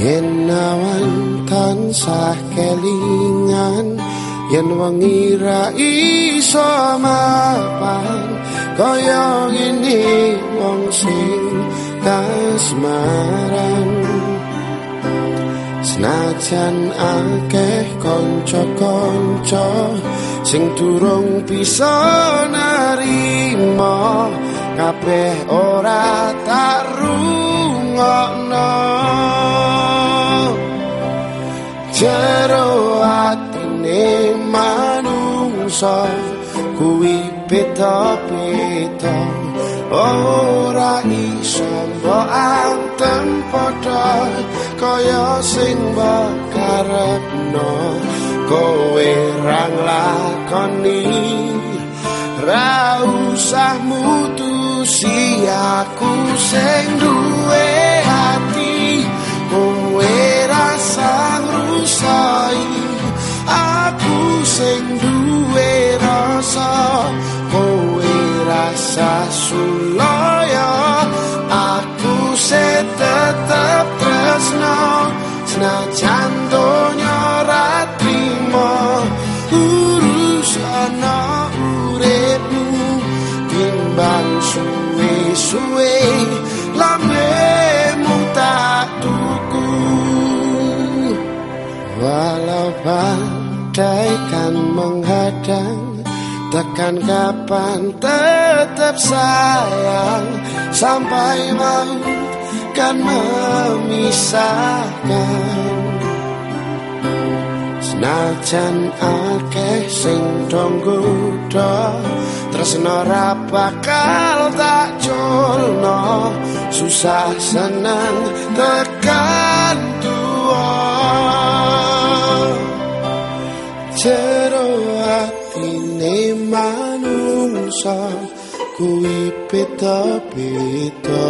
Yen awan tansah kelingan Yen wengi ra iso mapan Kaya ngene wong sing kasmaran. Senajan akeh kanca-kanca sing durung bisa narima kabeh ora tak jero atine manungsa kuwi beda-beda. Ora iso mbok antem padha kaya sing bakarepno kowe rang lakoni. Ra usah mutusi aku sing duwe rusai aku sing duwe rasa kowe rasa sulaya. Aku se tetep tresno senajan badai kan menghadang Tekan kapan tetap sayang. Sampai mau kan memisahkan. Senajan akeh sing donggoda Tresno ra bakal tak culno Susah senang tekan manungsa kuwi beda-beda.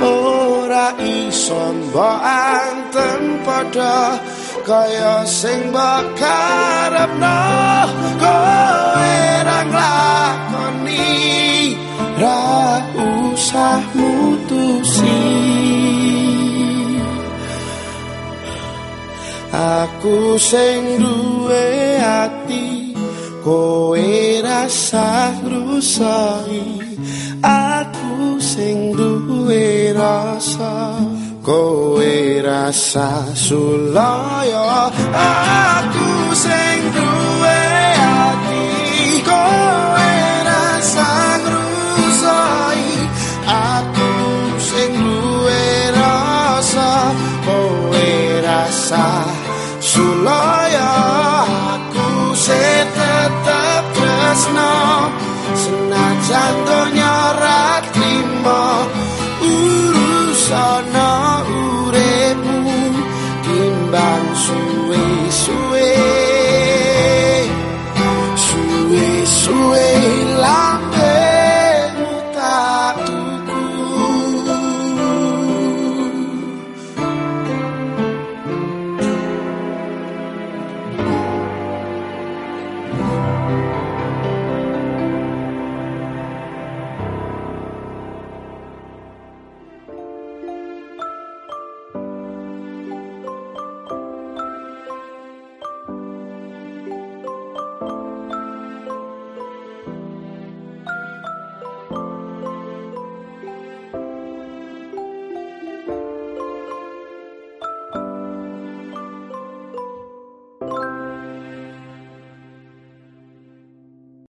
Ora iso mbok antem padha kaya sing mbok karepno kowe nglakoni ra usah mutusi. Aku sing duwe ati kowe rasa rusai Aku sing duwe rasa. Kowe rasa sulaya Aku sing duwe ati. Kowe rasa rusai Aku sing duwe rasa. Kowe rasa sulaya aku tetep tresno senajan donya ratrimo urusana uremu timbang suwe suwe